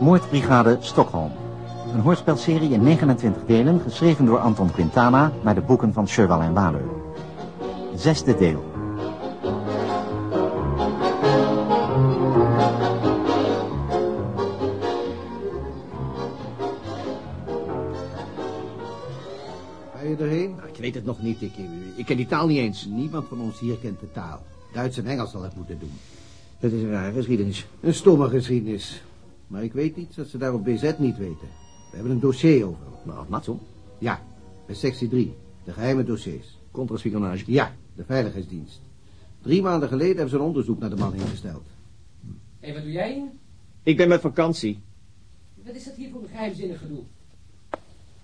Moordbrigade Stockholm. Een hoorspelserie in 29 delen, geschreven door Anton Quintana naar de boeken van Sherwal en Waleur. Zesde deel. Ga je erheen? Nou, ik weet het nog niet. Ik, ik ken die taal niet eens. Niemand van ons hier kent de taal. Duits en Engels zal het moeten doen. Het is een rare geschiedenis. Een stomme geschiedenis. Maar ik weet iets dat ze daar op BZ niet weten. We hebben een dossier over. Maar Matson, Ja, bij sectie 3. De geheime dossiers. contraspionage. Ja, de veiligheidsdienst. Drie maanden geleden hebben ze een onderzoek naar de man ingesteld. Hé, wat doe jij hier? Ik ben met vakantie. Wat is dat hier voor een geheimzinnig gedoe?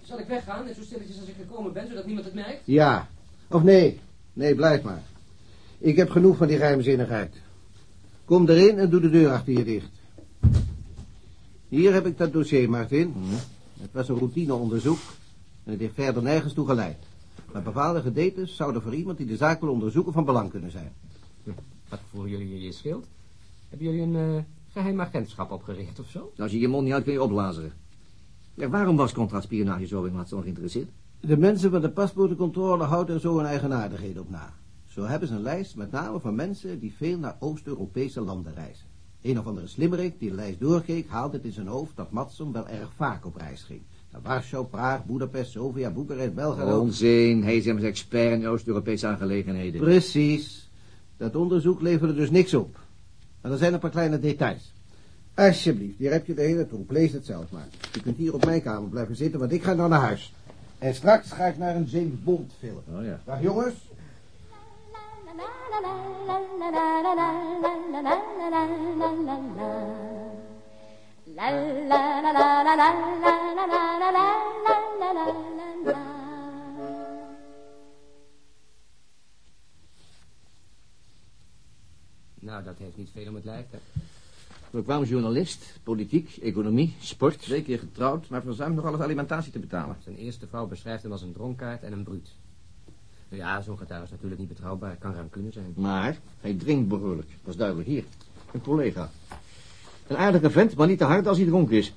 Zal ik weggaan, net zo stilletjes als ik gekomen ben, zodat niemand het merkt? Ja. Of nee. Nee, blijf maar. Ik heb genoeg van die geheimzinnigheid. Kom erin en doe de deur achter je dicht. Hier heb ik dat dossier, Martin. Het was een routineonderzoek en het heeft verder nergens toe geleid. Maar bepaalde gedeeltes zouden voor iemand die de zaak wil onderzoeken van belang kunnen zijn. Wat voeren jullie je schild? Hebben jullie een eh, geheim agentschap opgericht of zo? Als je je mond niet uit kun je oplazeren. Ja, waarom was contraspionage zo in Matson geïnteresseerd? De mensen van de paspoortencontrole houden er zo een eigenaardigheid op na. Zo hebben ze een lijst met name van mensen die veel naar Oost-Europese landen reizen. Een of andere slimmerik die de lijst doorkeek haalde het in zijn hoofd dat Matson wel erg vaak op reis ging. Naar Warschau, Praag, Budapest, Sofia, Boekarest, Belgrado. Onzin. Hij is immers expert in Oost-Europese aangelegenheden. Precies. Dat onderzoek leverde dus niks op. Maar er zijn een paar kleine details. Alsjeblieft, hier heb je de hele troep. Lees het zelf maar. Je kunt hier op mijn kamer blijven zitten, want ik ga nou naar huis. En straks ga ik naar een James Bond film. Oh ja. Dag jongens. Nou, dat heeft niet veel om het lijkt, hè? Bekwaam journalist, politiek, economie, sport. Twee keer getrouwd, maar verzuimt nog alles alimentatie te betalen. Zijn eerste vrouw beschrijft hem als een dronkaard en een bruut. Ja, zo'n getuige is natuurlijk niet betrouwbaar. Kan rancune zijn. Maar hij drinkt behoorlijk. Dat is duidelijk. Hier, een collega. Een aardige vent, maar niet te hard als hij dronken is.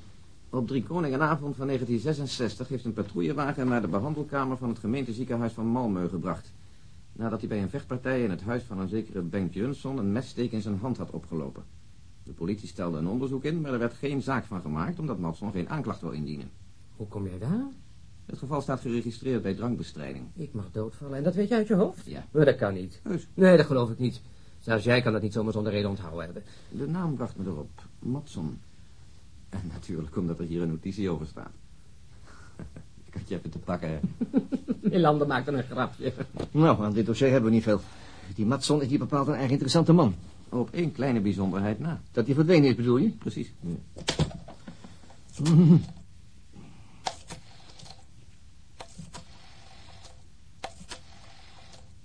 Op drie koningenavond van 1966 heeft een patrouillewagen naar de behandelkamer van het gemeenteziekenhuis van Malmö gebracht. Nadat hij bij een vechtpartij in het huis van een zekere Bengt Jönsson een messteek in zijn hand had opgelopen. De politie stelde een onderzoek in, maar er werd geen zaak van gemaakt omdat Matson geen aanklacht wil indienen. Hoe kom jij daar? Het geval staat geregistreerd bij drankbestrijding. Ik mag doodvallen en dat weet je uit je hoofd? Ja. Maar dat kan niet. Heus. Nee, dat geloof ik niet. Zelfs jij kan dat niet zomaar zonder reden onthouden hebben. De naam bracht me erop. Matson. En natuurlijk omdat er hier een notitie over staat. Ik had je even te pakken, hè. Melander maakt dan een grapje. Nou, aan dit dossier hebben we niet veel. Die Matson is hier bepaald een erg interessante man. Op één kleine bijzonderheid na. Dat hij verdwenen is, bedoel je? Precies. Ja,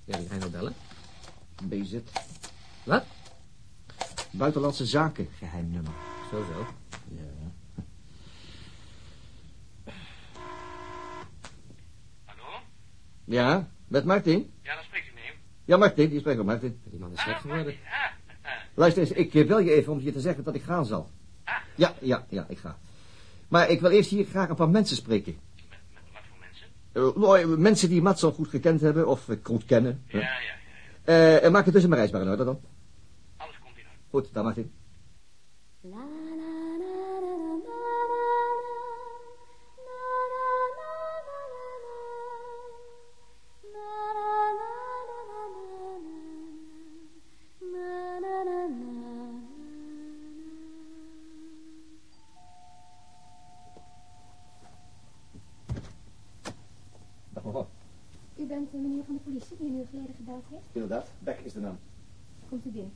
wie ga je nou bellen? BZ. Wat? Buitenlandse zaken, geheim nummer. Zo, zo. Ja. Hallo? Ja, met Martin? Ja, dan spreekt u mee. Ja, Martin, die spreekt met Martin. Die man is gek geworden. Ah, Luister eens, ik eh, bel je even om je te zeggen dat ik gaan zal. Ah. Ja, ja, ja, ik ga. Maar ik wil eerst hier graag een paar mensen spreken. met, met wat voor mensen? Eh, nou, eh, mensen die Matson goed gekend hebben of eh, goed kennen. Ja, ja, ja. ja. Eh, en maak het reis maar in orde dan. Alles komt in orde. Goed, dan Martin. Dag Inderdaad, Beck is de naam. Komt u binnen.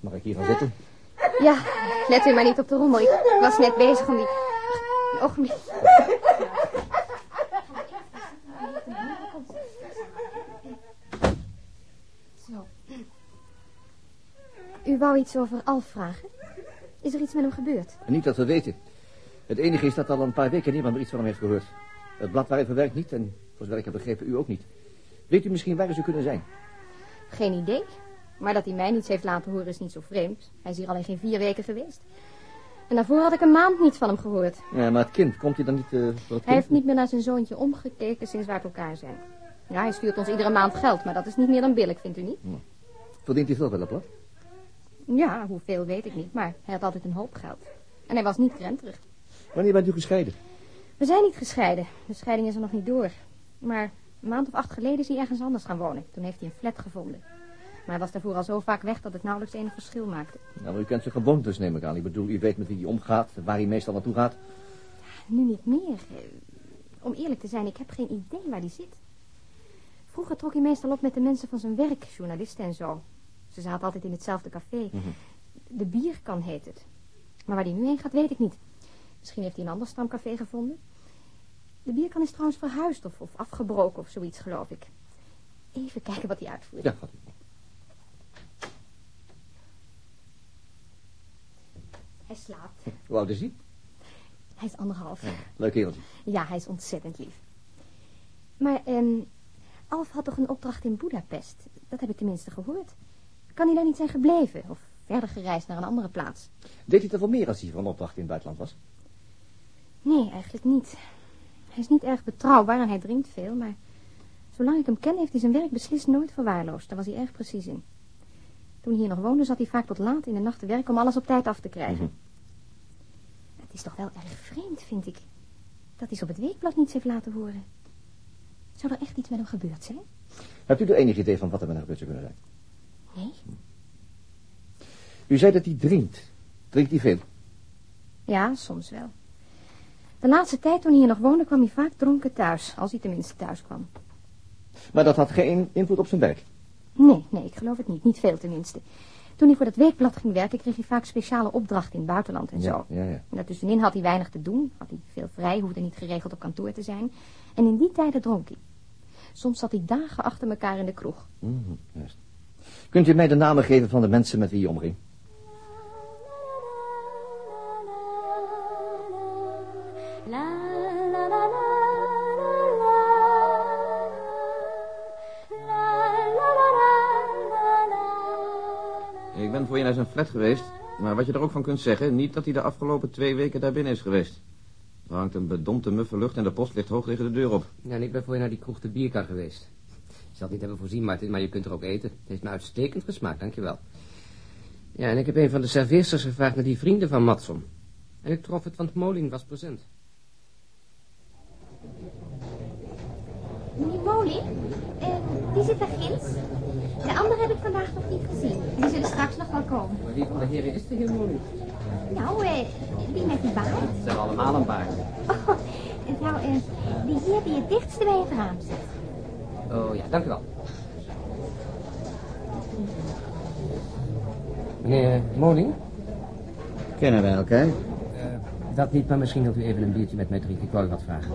Mag ik hier gaan zitten? Ja, let u maar niet op de rommel. Ik was net bezig om die... Een ogenblik. Zo. U wou iets over Alf vragen? Is er iets met hem gebeurd? Niet dat we weten. Het enige is dat al een paar weken niemand meer iets van hem heeft gehoord. Het blad waar hij verwerkt niet en voor zover ik heb begrepen u ook niet. Weet u misschien waar ze kunnen zijn? Geen idee. Maar dat hij mij niets heeft laten horen is niet zo vreemd. Hij is hier alleen geen vier weken geweest. En daarvoor had ik een maand niet van hem gehoord. Ja, maar het kind, komt hij dan niet eh, voor het kind? Hij heeft niet meer naar zijn zoontje omgekeken sinds we uit elkaar zijn. Ja, hij stuurt ons iedere maand geld, maar dat is niet meer dan billig, vindt u niet? Verdient hij veel bij plat? Ja, hoeveel weet ik niet, maar hij had altijd een hoop geld. En hij was niet krenterig. Wanneer bent u gescheiden? We zijn niet gescheiden. De scheiding is er nog niet door. Maar een maand of acht geleden is hij ergens anders gaan wonen. Toen heeft hij een flat gevonden. Maar hij was daarvoor al zo vaak weg dat het nauwelijks enig verschil maakte. Nou, maar u kent zijn gewoontes, neem ik aan. Ik bedoel, u weet met wie hij omgaat, waar hij meestal naartoe gaat. Nu niet meer. Eh, Om eerlijk te zijn, ik heb geen idee waar hij zit. Vroeger trok hij meestal op met de mensen van zijn werk, journalisten en zo. Ze zaten altijd in hetzelfde café. De bierkan heet het. Maar waar hij nu heen gaat, weet ik niet. Misschien heeft hij een ander stamcafé gevonden. De bierkan is trouwens verhuisd of, of afgebroken of zoiets, geloof ik. Even kijken wat hij uitvoert. Ja, gaat u. Hij slaapt. Hoe oud is hij? Hij is anderhalf. Leuk kereltje. Ja, hij is ontzettend lief. Maar, ehm, Alf had toch een opdracht in Budapest? Dat heb ik tenminste gehoord. Kan hij daar niet zijn gebleven? Of verder gereisd naar een andere plaats? Deed hij er wel meer als hij van opdracht in het buitenland was? Nee, eigenlijk niet. Hij is niet erg betrouwbaar en hij drinkt veel, maar... Zolang ik hem ken, heeft hij zijn werk beslist nooit verwaarloosd. Daar was hij erg precies in. Toen hij hier nog woonde, zat hij vaak tot laat in de nacht te werken om alles op tijd af te krijgen. Het is toch wel erg vreemd, vind ik, dat hij ze op het weekblad niets heeft laten horen. Zou er echt iets met hem gebeurd zijn? Hebt u er enig idee van wat er met hem gebeurd zou kunnen zijn? Nee. U zei dat hij drinkt. Drinkt hij veel? Ja, soms wel. De laatste tijd toen hij hier nog woonde, kwam hij vaak dronken thuis. Als hij tenminste thuis kwam. Maar dat had geen invloed op zijn werk. Nee, nee, ik geloof het niet. Niet veel tenminste. Toen hij voor dat weekblad ging werken, kreeg hij vaak speciale opdrachten in het buitenland en zo. ja, ja. En daartussenin had hij weinig te doen. Had hij veel vrij, hoefde niet geregeld op kantoor te zijn. En in die tijden dronk hij. Soms zat hij dagen achter elkaar in de kroeg. Mhm, juist. Kunt u mij de namen geven van de mensen met wie hij omging? Flat geweest, maar wat je er ook van kunt zeggen, niet dat hij de afgelopen twee weken daar binnen is geweest. Er hangt een bedompte muffe lucht en de post ligt hoog tegen de deur op. Ja, en ik ben voor je naar die kroeg de bierkar geweest. Ik zal het niet hebben voorzien, Martin, maar je kunt er ook eten. Het heeft me uitstekend gesmaakt, dankjewel. Ja, en ik heb een van de serveersters gevraagd naar die vrienden van Matson. En ik trof het, want Moling was present. Meneer Molie, eh, die zit daar ginds. De andere heb ik vandaag nog niet gezien. Die zullen straks nog wel komen. Maar wie van de heren is de heer Moling? Nou, eh, die met die baard. Ze hebben allemaal een baard. Oh, nou, eh, die hier die het dichtste bij het raam zit. Oh ja, dank u wel. Meneer Moling? Kennen wij elkaar? Dat niet, maar misschien wilt u even een biertje met mij drinken. Ik wou u wat vragen.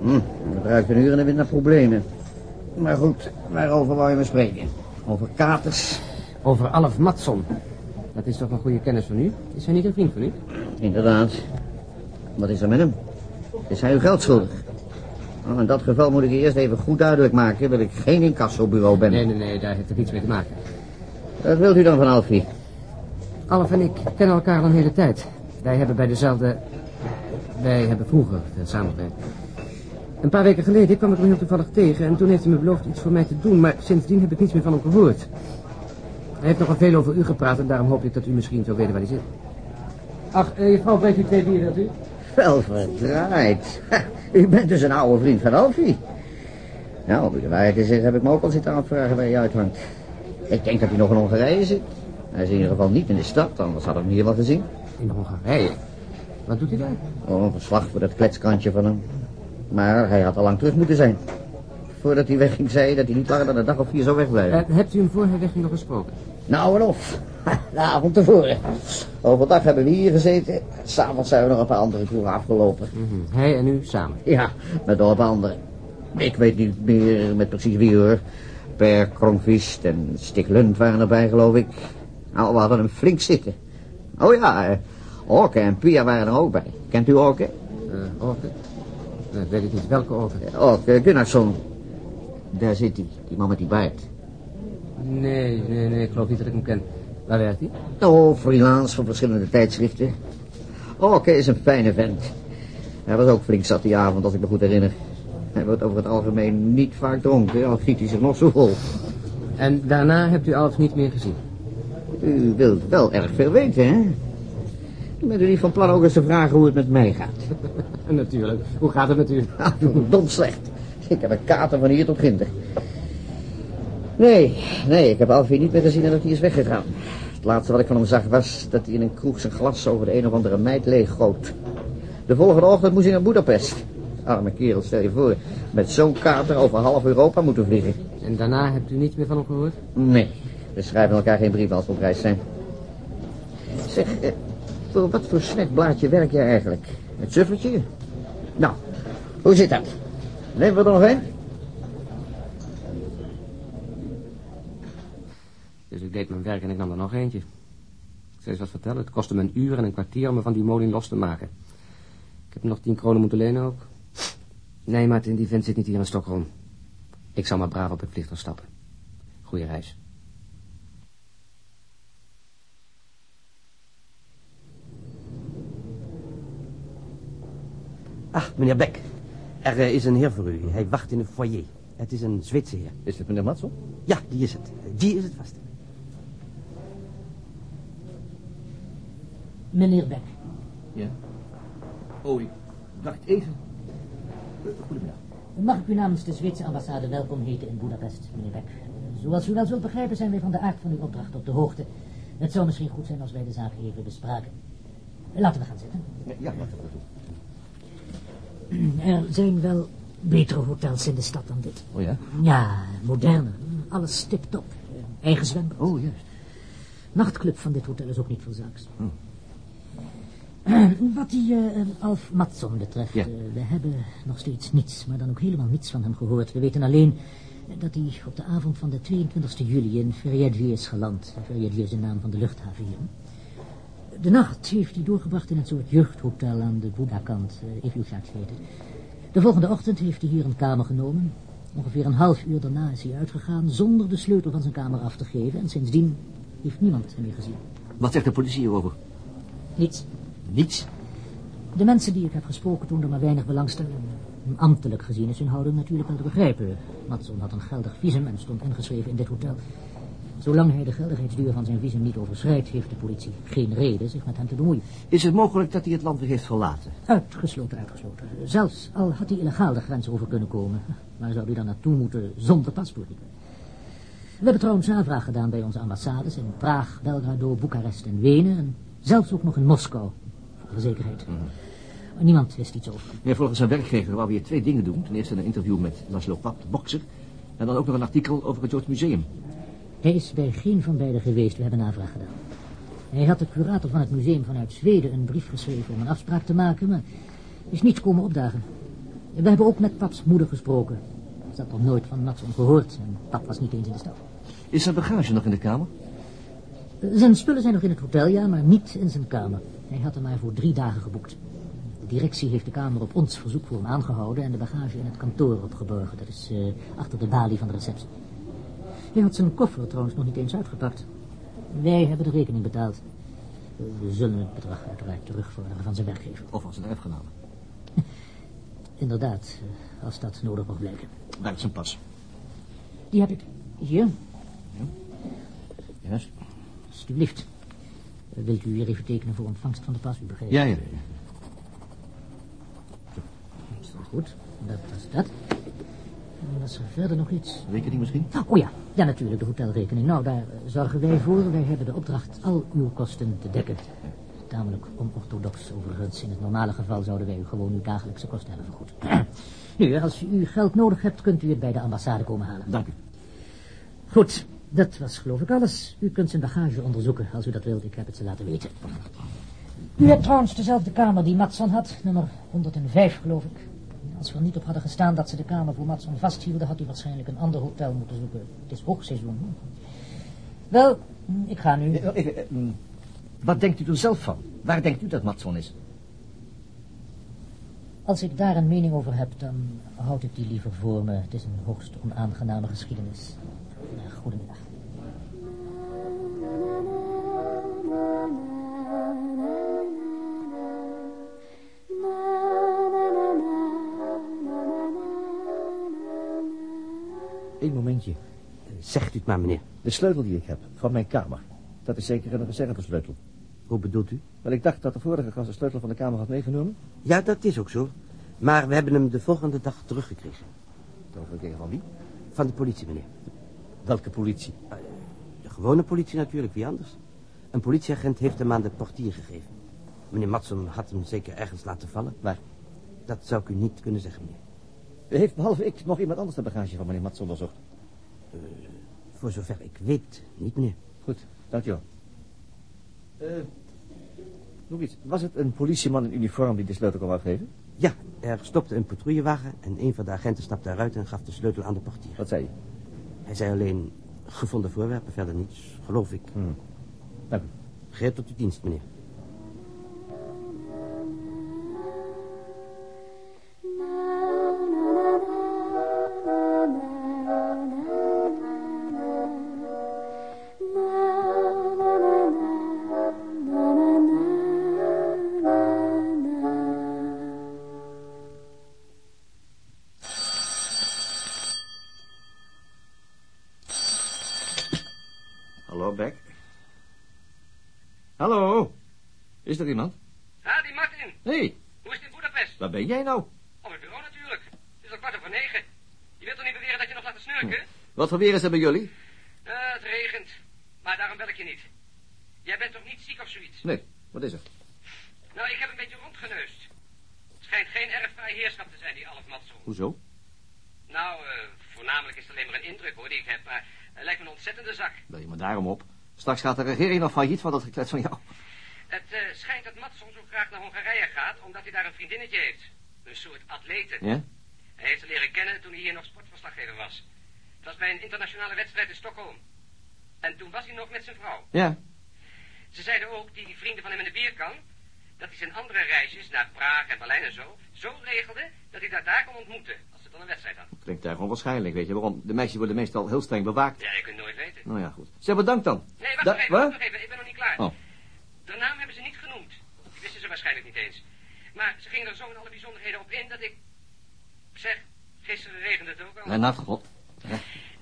Hm, we ruiken een uur en dan weer naar problemen. Maar goed, waarover wou je me spreken? Over katers? Over Alf Matson. Dat is toch een goede kennis van u? Is hij niet een vriend van u? Inderdaad. Wat is er met hem? Is hij uw geld schuldig? Nou, in dat geval moet ik eerst even goed duidelijk maken dat ik geen incassobureau ben. Nee, nee, nee, daar heeft het niets mee te maken. Wat wilt u dan van Alfie? Alf en ik kennen elkaar al een hele tijd. Wij hebben bij dezelfde... Wij hebben vroeger samengewerkt. Een paar weken geleden kwam ik hem heel toevallig tegen... en toen heeft hij me beloofd iets voor mij te doen... maar sindsdien heb ik niets meer van hem gehoord. Hij heeft nogal veel over u gepraat... en daarom hoop ik dat u misschien zou weten waar hij zit. Ach, eh, je vrouw brengt u twee bieren, wilt u? Wel verdraaid. U bent dus een oude vriend van Alfie. Nou, om u de waarheid te zeggen heb ik me ook al zitten afvragen waar hij uithangt. Ik denk dat hij nog in Hongarije zit. Hij is in ieder geval niet in de stad, anders hadden we hem hier wel gezien. In Hongarije. Wat doet hij daar? Oh, een verslag voor dat kletskantje van hem. Maar hij had al lang terug moeten zijn. Voordat hij wegging zei hij dat hij niet langer dan een dag of vier zou wegblijven. Eh, hebt u hem voor hij wegging nog gesproken? Nou en of. De avond tevoren. Overdag hebben we hier gezeten. S'avonds zijn we nog een paar andere kroegen afgelopen. Mhm. Hij en u samen. Ja, met nog een paar anderen. Ik weet niet meer met precies wie hoor. Per Kronqvist en Stig Lund waren erbij geloof ik. Nou, we hadden hem flink zitten. Oh ja, eh, Orke en Pia waren er ook bij. Kent u Orke? Eh, Orke? Eh, weet ik niet welke Orke. Orke Gunnarsson. Daar zit hij, die man met die baard. Nee, nee, nee, ik geloof niet dat ik hem ken. Waar werkt hij? Oh, freelance voor verschillende tijdschriften. Oh, Kees is een fijne vent. Hij was ook flink zat die avond, als ik me goed herinner. Hij wordt over het algemeen niet vaak dronken, al giet hij zich nog zo vol. En daarna hebt u Alf niet meer gezien? U wilt wel erg veel weten, hè? Bent u niet van plan ook eens te vragen hoe het met mij gaat? Natuurlijk. Hoe gaat het met u? Ah, dom slecht. Ik heb een kater van hier tot ginder. Nee, nee, ik heb Alfie niet meer gezien nadat hij is weggegaan. Het laatste wat ik van hem zag was dat hij in een kroeg zijn glas over de een of andere meid leeggoot. De volgende ochtend moest hij naar Budapest. Arme kerel, stel je voor, met zo'n kater over half Europa moeten vliegen. En daarna hebt u niets meer van hem gehoord? Nee, we schrijven elkaar geen brieven als we op reis zijn. Zeg, eh, wat voor snackblaadje werk jij eigenlijk? Het suffertje? Nou, hoe zit dat? Nemen we er nog een? Dus ik deed mijn werk en ik nam er nog eentje. Ik zal eens wat vertellen. Het kostte me een uur en een kwartier om me van die molen los te maken. Ik heb nog tien kronen moeten lenen ook. Nee, Martin, die vent zit niet hier in Stockholm. Ik zal maar braaf op het vliegtuig stappen. Goeie reis. Ah, meneer Beck. Er eh, is een heer voor u. Hij wacht in een foyer. Het is een Zweedse heer. Is het meneer Matson? Ja, die is het. Die is het vast. Meneer Beck. Ja. Oh, ik dacht even. Goedemiddag. Mag ik u namens de Zweedse ambassade welkom heten in Budapest, meneer Beck. Zoals u wel zult begrijpen zijn wij van de aard van uw opdracht op de hoogte. Het zou misschien goed zijn als wij de zaak even bespraken. Laten we gaan zitten. Ja, laten we dat doen. Er zijn wel betere hotels in de stad dan dit. Oh ja? Ja, moderne. Alles tip-top. Eigen zwembad. Oh, juist. Nachtclub van dit hotel is ook niet veel zaaks. Hm. Wat die eh, eh, Alf Matson betreft, Ja. eh, we hebben nog steeds niets, maar dan ook helemaal niets van hem gehoord. We weten alleen eh, dat hij op de avond van de 22 juli in Ferriadje is geland. Ferriadje is de naam van de luchthaven hier. De nacht heeft hij doorgebracht in een soort jeugdhotel aan de Boeddha-kant, uh, Evoluchat heet het. De volgende ochtend heeft hij hier een kamer genomen. Ongeveer een half uur daarna is hij uitgegaan zonder de sleutel van zijn kamer af te geven. En sindsdien heeft niemand hem meer gezien. Wat zegt de politie hierover? Niets. Niets. De mensen die ik heb gesproken toonden maar weinig belangstelling. Ambtelijk gezien is hun houding natuurlijk wel te begrijpen. Matson had een geldig visum en stond ingeschreven in dit hotel. Zolang hij de geldigheidsduur van zijn visum niet overschrijdt, heeft de politie geen reden zich met hem te bemoeien. Is het mogelijk dat hij het land weer heeft verlaten? Uitgesloten, uitgesloten. Zelfs al had hij illegaal de grens over kunnen komen. Waar zou hij dan naartoe moeten zonder paspoort? We hebben trouwens navraag gedaan bij onze ambassades in Praag, Belgrado, Boekarest en Wenen. En zelfs ook nog in Moskou, voor de zekerheid. Maar niemand wist iets over. Ja, volgens zijn werkgever wou weer twee dingen doen. Ten eerste een interview met Laszlo Pap, de bokser. En dan ook nog een artikel over het Joods Museum. Hij is bij geen van beiden geweest, we hebben navraag gedaan. Hij had de curator van het museum vanuit Zweden een brief geschreven om een afspraak te maken, maar is niet komen opdagen. We hebben ook met Paps moeder gesproken. Ze had nog nooit van Matson gehoord en Pap was niet eens in de stad. Is zijn bagage nog in de kamer? Zijn spullen zijn nog in het hotel, ja, maar niet in zijn kamer. Hij had hem maar voor drie dagen geboekt. De directie heeft de kamer op ons verzoek voor hem aangehouden en de bagage in het kantoor opgeborgen. Dat is eh, achter de balie van de receptie. Hij had zijn koffer trouwens nog niet eens uitgepakt. Wij hebben de rekening betaald. We zullen het bedrag uiteraard terugvorderen van zijn werkgever. Of van zijn erfgenamen? Inderdaad, eh, als dat nodig mag blijken. Daar is zijn pas. Die heb ik hier, Juist. alstublieft. Eh, Wilt u weer even tekenen voor ontvangst van de pas, u begrijpt? Ja, ja, ja. Dat goed? Dat was dat. Was er verder nog iets? Rekening misschien? Oh ja, ja natuurlijk, de hotelrekening. Nou, daar zorgen wij voor. Wij hebben de opdracht al uw kosten te dekken. Tamelijk onorthodox overigens. In het normale geval zouden wij u gewoon uw dagelijkse kosten hebben vergoed. nu, als u geld nodig hebt, kunt u het bij de ambassade komen halen. Dank u. Goed, dat was geloof ik alles. U kunt zijn bagage onderzoeken als u dat wilt. Ik heb het ze laten weten. U hebt trouwens dezelfde kamer die Matson had, nummer 105 geloof ik. Als we er niet op hadden gestaan dat ze de kamer voor Matson vasthielden, had u waarschijnlijk een ander hotel moeten zoeken. Het is hoogseizoen. Wel, ik ga nu. Eh, eh, eh, mm, Wat denkt u er zelf van? Waar denkt u dat Matson is? Als ik daar een mening over heb, dan houd ik die liever voor me. Het is een hoogst onaangename geschiedenis. Goedemiddag. Één momentje. Zegt u het maar, meneer. De sleutel die ik heb, van mijn kamer. Dat is zeker een reservesleutel. Hoe bedoelt u? Wel, ik dacht dat de vorige gast de sleutel van de kamer had meegenomen. Ja, dat is ook zo. Maar we hebben hem de volgende dag teruggekregen. Teruggekregen van wie? Van de politie, meneer. Welke politie? De gewone politie natuurlijk, wie anders? Een politieagent heeft hem aan de portier gegeven. Meneer Matson had hem zeker ergens laten vallen. Waar? Dat zou ik u niet kunnen zeggen, meneer. Heeft behalve ik nog iemand anders de bagage van meneer Matson onderzocht? Uh, voor zover ik weet, niet, meneer. Goed, dankjewel. Uh, nog iets. Was het een politieman in uniform die de sleutel kwam afgeven? Ja, er stopte een patrouillewagen en een van de agenten stapte eruit en gaf de sleutel aan de portier. Wat zei hij? Hij zei alleen gevonden voorwerpen, verder niets, geloof ik. Hmm. Dank u. Geef tot uw dienst, meneer. Is er iemand? Ja, die Martin. Hé, hey, Hoe is het in Budapest? waar ben jij nou? Op het bureau natuurlijk. Het is al kwart over negen. Je wilt toch niet beweren dat je nog laat snurken? Wat voor weer is er bij jullie? Eh, het regent. Maar daarom bel ik je niet. Jij bent toch niet ziek of zoiets? Nee, wat is er? Nou, ik heb een beetje rondgeneust. Het schijnt geen erg vrij heerschap te zijn, die Alf Matson. Hoezo? Nou, eh, voornamelijk is het alleen maar een indruk, hoor, die ik heb. Maar hij lijkt me een ontzettende zak. Bel je me daarom op? Straks gaat de regering nog failliet van dat geklets van jou. Het eh, schijnt dat Matson zo graag naar Hongarije gaat, omdat hij daar een vriendinnetje heeft. Een soort atlete. Ja? Hij heeft ze leren kennen toen hij hier nog sportverslaggever was. Het was bij een internationale wedstrijd in Stockholm. En toen was hij nog met zijn vrouw. Ja. Ze zeiden ook, die vrienden van hem in de bierkan, dat hij zijn andere reisjes naar Praag en Berlijn en zo, zo regelde dat hij daar daar kon ontmoeten, als ze dan een wedstrijd hadden. Klinkt daar onwaarschijnlijk, weet je waarom? De meisjes worden meestal heel streng bewaakt. Ja, je kunt nooit weten. Nou ja, goed. Zeg, bedankt dan. Nee, wacht Da- even, wacht even, ik ben nog niet klaar. Oh. De naam hebben ze niet genoemd. Die wisten ze waarschijnlijk niet eens. Maar ze gingen er zo in alle bijzonderheden op in dat ik... Zeg, gisteren regende het ook al. En God.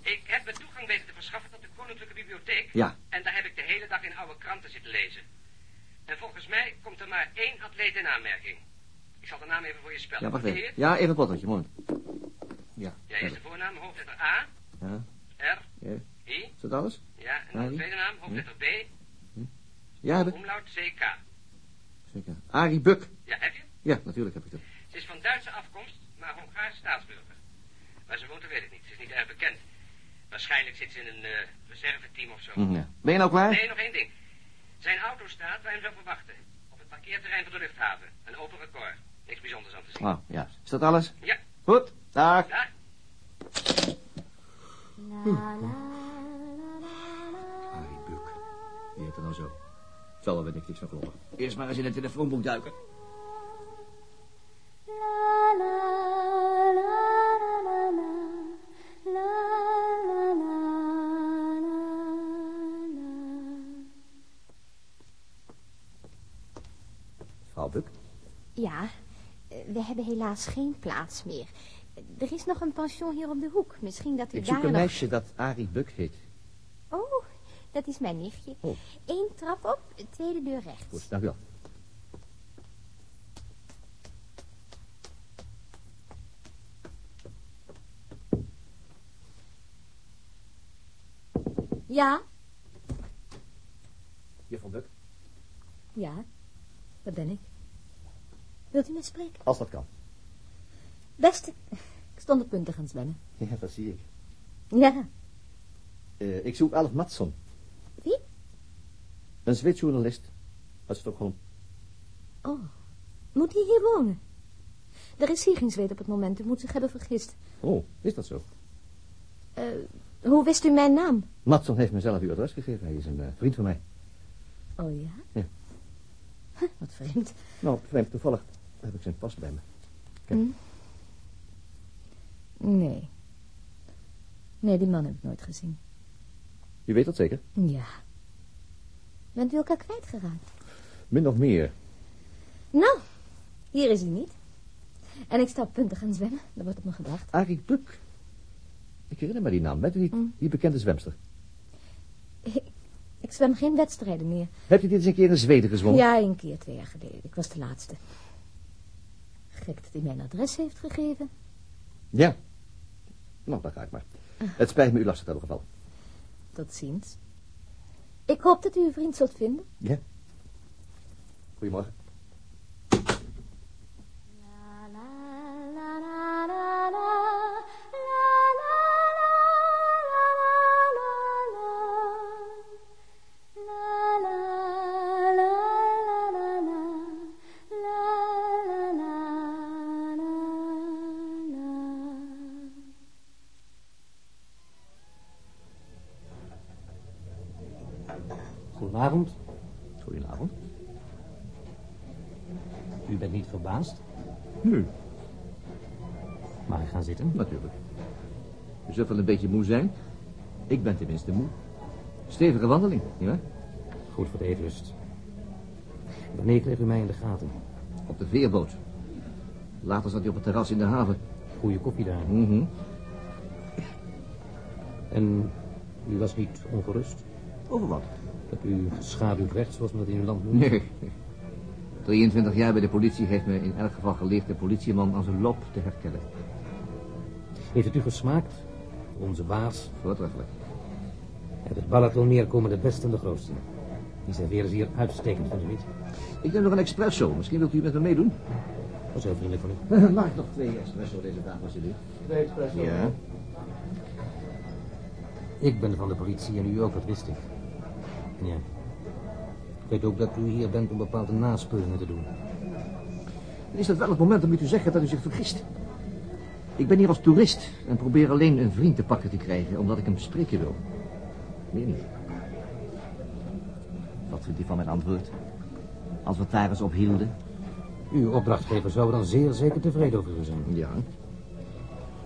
Ik heb me toegang weten te verschaffen tot de Koninklijke Bibliotheek. Ja. En daar heb ik de hele dag in oude kranten zitten lezen. En volgens mij komt er maar één atleet in aanmerking. Ik zal de naam even voor je spellen. Ja, wacht even. Ja, even een potloodje, moment. Ja. Ja, eerst de voornaam, hoofdletter A, Ja. R, Ja. I. Is dat alles? Ja, en dan de tweede naam, hoofdletter B, Ja, heb ik. omlaut CK. Zeker. Arie Buk. Ja, heb je? Ja, natuurlijk heb ik dat. Ze is van Duitse afkomst, maar Hongaarse staatsburger. Waar ze woont, dat weet ik niet. Ze is niet erg bekend. Waarschijnlijk zit ze in een eh, reserveteam of zo. Hm, ja. Ben je nou klaar? Nee, nog één ding. Zijn auto staat waar hem zou verwachten. Op het parkeerterrein van de luchthaven. Een open record. Niks bijzonders aan te zien. Oh, ja. Is dat alles? Ja. Goed. Dag. Dag. Arie Buk. Wie heet er nou zo? Zal er weet ik niks van kloppen. Eerst maar eens in het telefoonboek duiken. Mevrouw Buk? Ja, we hebben helaas geen plaats meer. Er is nog een pension hier op de hoek. Misschien dat u Ik daar zoek een nog... meisje dat Arie Buk heet. Oh, dat is mijn nichtje. Oh. Eén trap op, tweede deur rechts. Goed, dank u wel. Ja? Juffrouw Buk? Ja, dat ben ik. Wilt u me spreken? Als dat kan. Beste, ik stond op punt te gaan zwemmen. Ja, dat zie ik. Ja, Eh, ik zoek Alf Matson. Wie? Een Zwitserjournalist uit Stockholm. oh, moet hij hier wonen? Er is hier geen zweet op het moment, u moet zich hebben vergist. Oh, is dat zo? Eh, hoe wist u mijn naam? Matson heeft mezelf uw adres gegeven. Hij is een eh, vriend van mij. Oh ja? Ja. Huh, wat vreemd. Nou, vreemd toevallig heb ik zijn pas bij me. Kijk. Hm? Nee. Nee, die man heb ik nooit gezien. U weet dat zeker? Ja. Bent u elkaar kwijtgeraakt? Min of meer. Nou, hier is hij niet. En ik sta op punt te gaan zwemmen. Daar wordt op me gedacht. Arie Buk. Ik herinner me die naam. Bent u niet die bekende zwemster? Ik, ik zwem geen wedstrijden meer. Heb je dit eens een keer in Zweden gezwommen? Ja, een keer, twee jaar geleden. Ik was de laatste. Gek dat hij mijn adres heeft gegeven. Ja. Nou, dan ga ik maar. Het spijt me u lastig te hebben gevallen. Tot ziens. Ik hoop dat u uw vriend zult vinden. Ja. Goedemorgen. Een beetje moe zijn. Ik ben tenminste moe. Stevige wandeling, nietwaar? Goed voor de eetlust. Wanneer kreeg u mij in de gaten? Op de veerboot. Later zat hij op het terras in de haven. Goeie koffie daar. Mhm. En u was niet ongerust? Over wat? Dat u geschaduwd werd, zoals men dat in uw land noemt? Nee. 23 jaar bij de politie heeft me in elk geval geleerd de politieman als een loop te herkennen. Heeft het u gesmaakt? Onze baas. Voortreffelijk. Uit het Balatonmeer komen de beste en de grootste. Die serveren ze hier uitstekend, vindt u niet? Ik neem nog een espresso. Misschien wilt u met me meedoen? Dat is heel vriendelijk van u. Mag ik nog twee espresso deze dag, alsjeblieft? Twee espresso. Ja. Ik ben van de politie en u ook, dat wist ik. Ja. Ik weet ook dat u hier bent om bepaalde naspeuringen te doen. Dan is dat wel het moment om u te zeggen dat u zich vergist. Ik ben hier als toerist en probeer alleen een vriend te pakken te krijgen, omdat ik hem spreken wil. Meer niet. Wat vindt u van mijn antwoord? Als we daar eens op hielden? Uw opdrachtgever zou er dan zeer zeker tevreden over zijn. Ja.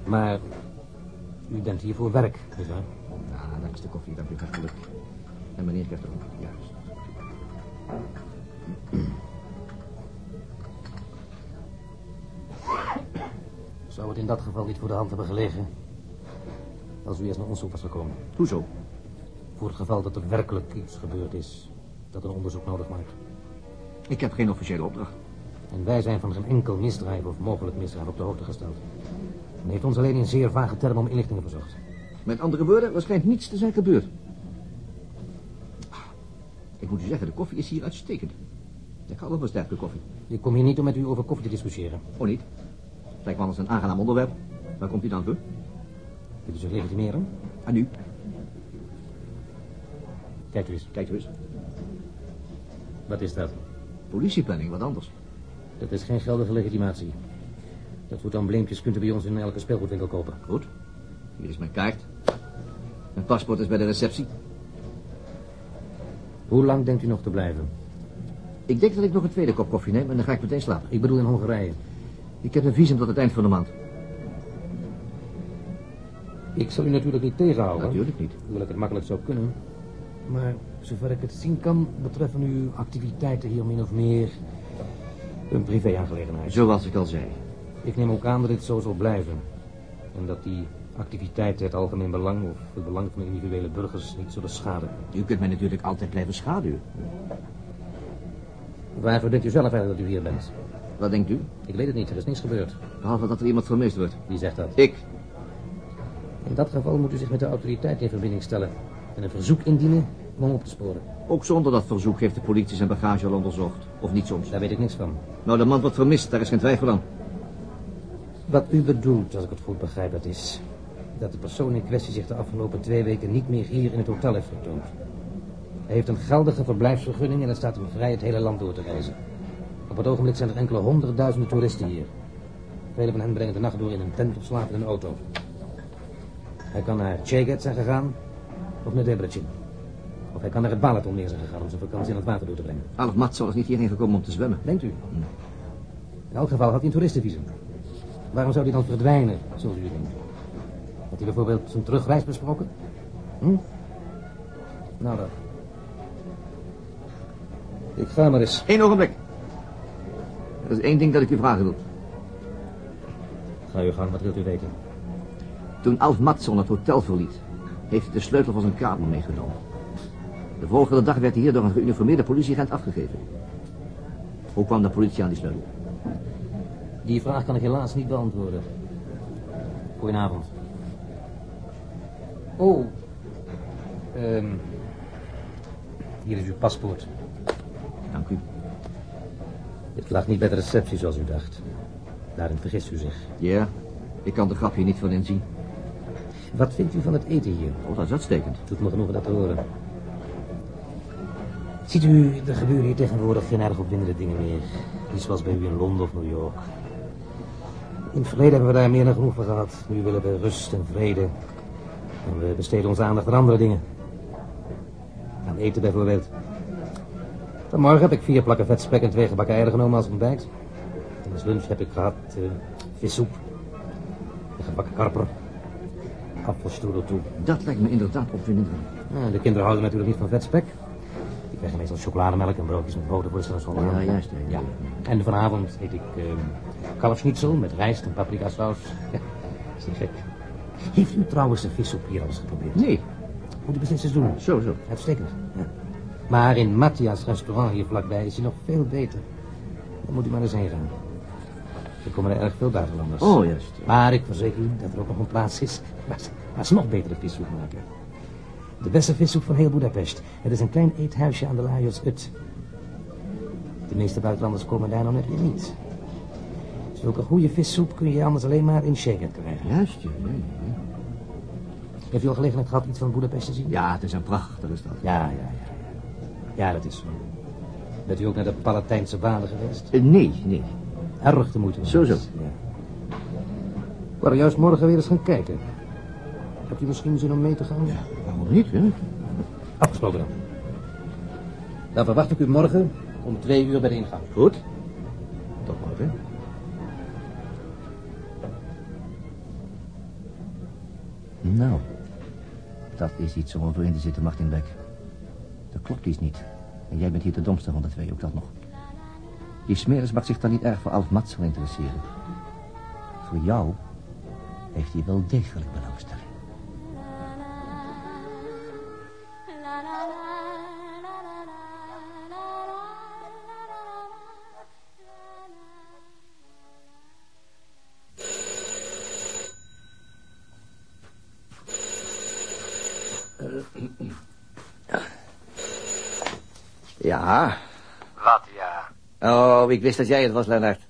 Maar u bent hier voor werk, nietwaar? Nou, is de koffie, dank u hartelijk. En meneer krijgt ook. Juist. Zou het in dat geval niet voor de hand hebben gelegen... als u eerst naar ons toe was gekomen? Hoezo? Voor het geval dat er werkelijk iets gebeurd is... dat een onderzoek nodig maakt. Ik heb geen officiële opdracht. En wij zijn van geen enkel misdrijf of mogelijk misdrijf op de hoogte gesteld. Men heeft ons alleen in zeer vage termen om inlichtingen verzocht. Met andere woorden, er schijnt niets te zijn gebeurd. Ik moet u zeggen, de koffie is hier uitstekend. Ik hou wel van sterke koffie. Ik kom hier niet om met u over koffie te discussiëren. Oh, niet? Lijkt me anders een aangenaam onderwerp. Waar komt u dan voor? Wilt u zich legitimeren? En u? Kijk u eens. Kijk u eens. Wat is dat? Politieplanning, wat anders. Dat is geen geldige legitimatie. Dat soort embleempjes kunt u bij ons in elke speelgoedwinkel kopen. Goed. Hier is mijn kaart. Mijn paspoort is bij de receptie. Hoe lang denkt u nog te blijven? Ik denk dat ik nog een tweede kop koffie neem en dan ga ik meteen slapen. Ik bedoel in Hongarije. Ik heb een visum tot het eind van de maand. Ik zal u natuurlijk niet tegenhouden. Natuurlijk niet. Hoewel ik het makkelijk zou kunnen. Maar zover ik het zien kan, betreffen uw activiteiten hier min of meer een privé-aangelegenheid. Zoals ik al zei. Ik neem ook aan dat dit zo zal blijven. En dat die activiteiten het algemeen belang of het belang van de individuele burgers niet zullen schaden. U kunt mij natuurlijk altijd blijven schaduwen. Waarvoor denkt u zelf eigenlijk dat u hier bent? Wat denkt u? Ik weet het niet, er is niks gebeurd. Behalve dat er iemand vermist wordt. Wie zegt dat? Ik. In dat geval moet u zich met de autoriteit in verbinding stellen. En een verzoek indienen om hem op te sporen. Ook zonder dat verzoek heeft de politie zijn bagage al onderzocht. Of niet soms. Daar weet ik niks van. Nou, de man wordt vermist, daar is geen twijfel aan. Wat u bedoelt, als ik het goed begrijp, dat is... dat de persoon in kwestie zich de afgelopen twee weken niet meer hier in het hotel heeft vertoond. Hij heeft een geldige verblijfsvergunning en het staat hem vrij het hele land door te reizen. Op het ogenblik zijn er enkele honderdduizenden toeristen hier. Velen van hen brengen de nacht door in een tent of slapen in een auto. Hij kan naar Cheget zijn gegaan of naar Debrecen. Of hij kan naar het Balatonmeer zijn gegaan om zijn vakantie in het water door te brengen. Alf Matzo is niet hierheen gekomen om te zwemmen. Denkt u? In elk geval had hij een toeristenvisum. Waarom zou hij dan verdwijnen, zult u denken? Had hij bijvoorbeeld zijn terugreis besproken? Hm? Nou dan. Ik ga maar eens. Eén ogenblik. Er is één ding dat ik u vragen wil. Ga u gang, wat wilt u weten? Toen Alf Matson het hotel verliet, heeft hij de sleutel van zijn kamer meegenomen. De volgende dag werd hij hier door een geuniformeerde politieagent afgegeven. Hoe kwam de politie aan die sleutel? Die vraag kan ik helaas niet beantwoorden. Goedenavond. Oh. Ehm. hier is uw paspoort. Dank u. Het lag niet bij de receptie zoals u dacht. Daarin vergist u zich. Ja, ik kan de grap hier niet van inzien. Wat vindt u van het eten hier? Oh, dat is uitstekend. Doet me genoegen dat te horen. Ziet u, er gebeuren hier tegenwoordig geen erg opwindende dingen meer. Niet zoals bij u in Londen of New York. In het verleden hebben we daar meer dan genoeg van gehad. Nu willen we rust en vrede. En we besteden onze aandacht aan andere dingen. Aan eten bijvoorbeeld. Vanmorgen heb ik vier plakken vetspek en twee gebakken eieren genomen als ontbijt. En als lunch heb ik gehad uh, vissoep. Een gebakken karper. Appelstoedel toe. Dat lijkt me inderdaad opwindend. Ja, de kinderen houden natuurlijk niet van vetspek. Die krijgen meestal chocolademelk en broodjes met boter voor de zondag. Ja, juist. Ja. En vanavond eet ik uh, kalfsnitzel met rijst en paprika saus. Ja, is niet gek. Heeft u trouwens de vissoep hier al eens geprobeerd? Nee. Moet u eens doen. Zo, zo. Uitstekend. Ja. Maar in Matthias restaurant hier vlakbij is hij nog veel beter. Dan moet u maar eens heen gaan. Er komen er erg veel buitenlanders. Oh, juist. Maar ik verzeker u dat er ook nog een plaats is waar ze, waar ze nog betere vissoep maken. De beste vissoep van heel Budapest. Het is een klein eethuisje aan de Lajos Ut. De meeste buitenlanders komen daar nog net weer niet. Zulke goede vissoep kun je anders alleen maar in Schengen krijgen. Juist, ja. ja, ja. Heeft u al gelegenheid gehad iets van Budapest te zien? Ja, het is een prachtige stad. Ja, ja, ja. Ja, dat is zo. Bent u ook naar de Palatijnse baden geweest? Uh, nee, nee. Erg de moeite. Zo, zo. Ja. Ik wou juist morgen weer eens gaan kijken. Hebt u misschien zin om mee te gaan? Ja, waarom niet, hè? Afgesproken dan. Dan verwacht ik u morgen om twee uur bij de ingang. Goed. Tot morgen. Nou, dat is iets om over in te zitten, Martin Beck. Dat klopt iets niet. En jij bent hier de domste van de twee, ook dat nog. Die Smeris mag zich dan niet erg voor Alf Matsel interesseren. Voor jou heeft hij wel degelijk belangstelling. Ik wist dat jij het was, Lennart.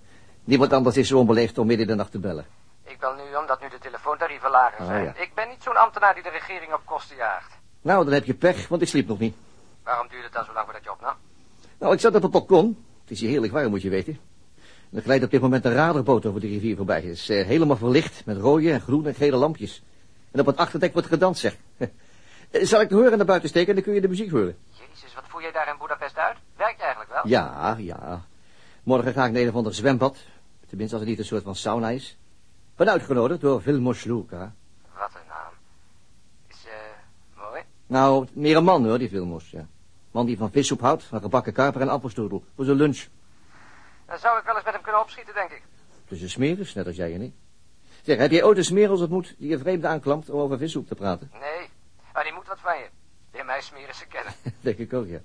Niemand anders is zo onbeleefd om midden in de nacht te bellen. Ik bel nu omdat nu de telefoontarieven lager zijn. Oh, ja. Ik ben niet zo'n ambtenaar die de regering op kosten jaagt. Nou, dan heb je pech, want ik sliep nog niet. Waarom duurde het dan zo lang voordat je opnam? Nou, ik zat op het balkon. Het is hier heerlijk warm, moet je weten. En er glijdt op dit moment een radarboot over de rivier voorbij. Het is eh, helemaal verlicht met rode en groene en gele lampjes. En op het achterdek wordt gedanst, zeg. Eh, Zal ik de horen naar buiten steken en dan kun je de muziek horen? Jezus, wat voer jij daar in Budapest uit? Werkt je eigenlijk wel? Ja, ja. Morgen ga ik naar een of ander zwembad. Tenminste, als het niet een soort van sauna is. Ben uitgenodigd door Vilmos Luka. Wat een naam. Is, eh, mooi. Nou, meer een man hoor, die Vilmos, ja. Man die van vissoep houdt, van gebakken karper en appelstoedel. Voor zijn lunch. Dan zou ik wel eens met hem kunnen opschieten, denk ik. Tussen smeris, net als jij en ik. Zeg, heb jij ooit een smerels ontmoet die je vreemd aanklampt om over vissoep te praten? Nee, maar die moet wat van je. Leer mij smeren ze kennen. Denk ik ook, ja.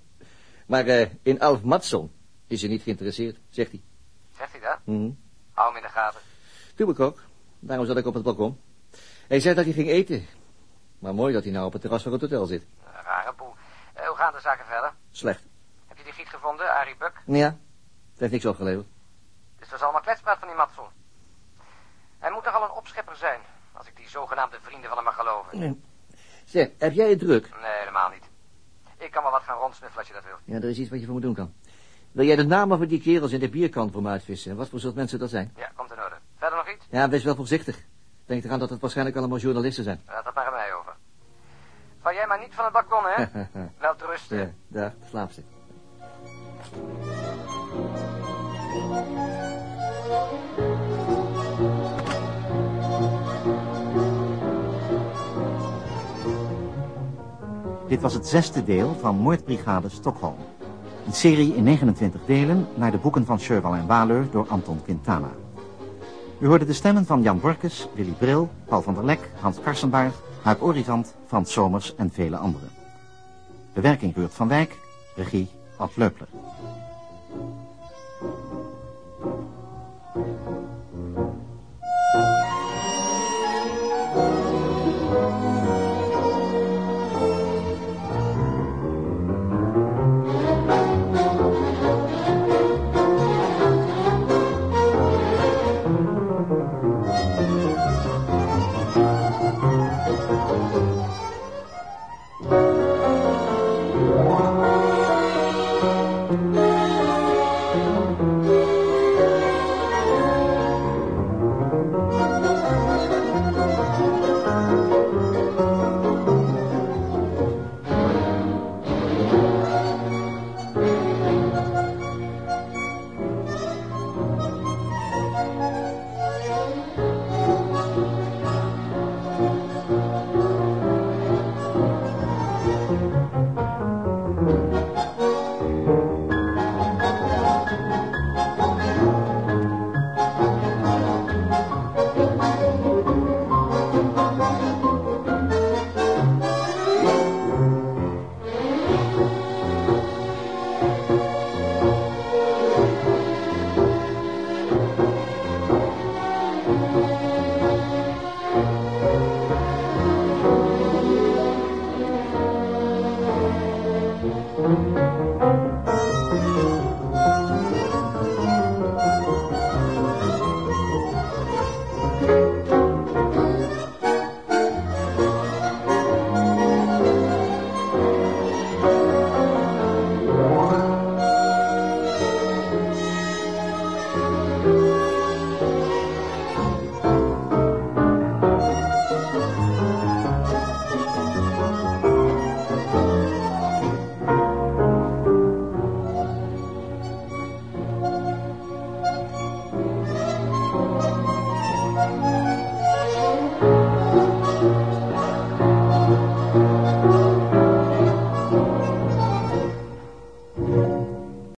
Maar eh, in Alf Matson is hij niet geïnteresseerd, zegt hij. Zegt hij dat? Mhm. Hou hem in de gaten. Doe ik ook. Daarom zat ik op het balkon. Hij zei dat hij ging eten. Maar mooi dat hij nou op het terras van het hotel zit. Een rare boel. Eh, hoe gaan de zaken verder? Slecht. Heb je die giet gevonden, Arie Buck? Ja, het heeft niks opgeleverd. Dus dat is allemaal kletspraat van die Matson. Hij moet toch al een opschepper zijn, als ik die zogenaamde vrienden van hem mag geloven. Nee. Zeg, heb jij het druk? Nee, helemaal niet. Ik kan wel wat gaan rondsnuffelen als je dat wil. Ja, er is iets wat je voor me doen kan. Wil jij de namen van die kerels in de bierkant voor me uitvissen? En wat voor soort mensen dat zijn? Ja, komt in orde. Verder nog iets? Ja, wees wel voorzichtig. Denk eraan dat het waarschijnlijk allemaal journalisten zijn. Laat dat maar aan mij over. Val jij maar niet van het balkon, hè? wel te rusten. Ja, daar, slaap ze. Dit was het zesde deel van Moordbrigade Stockholm. Een serie in 29 delen naar de boeken van Sherwal en Waleur door Anton Quintana. U hoorde de stemmen van Jan Borkes, Willy Bril, Paul van der Lek, Hans Karsenbaard, Huip Orizant, Frans Somers en vele anderen. Bewerking Ruurt van Wijk, regie Ad Leupler.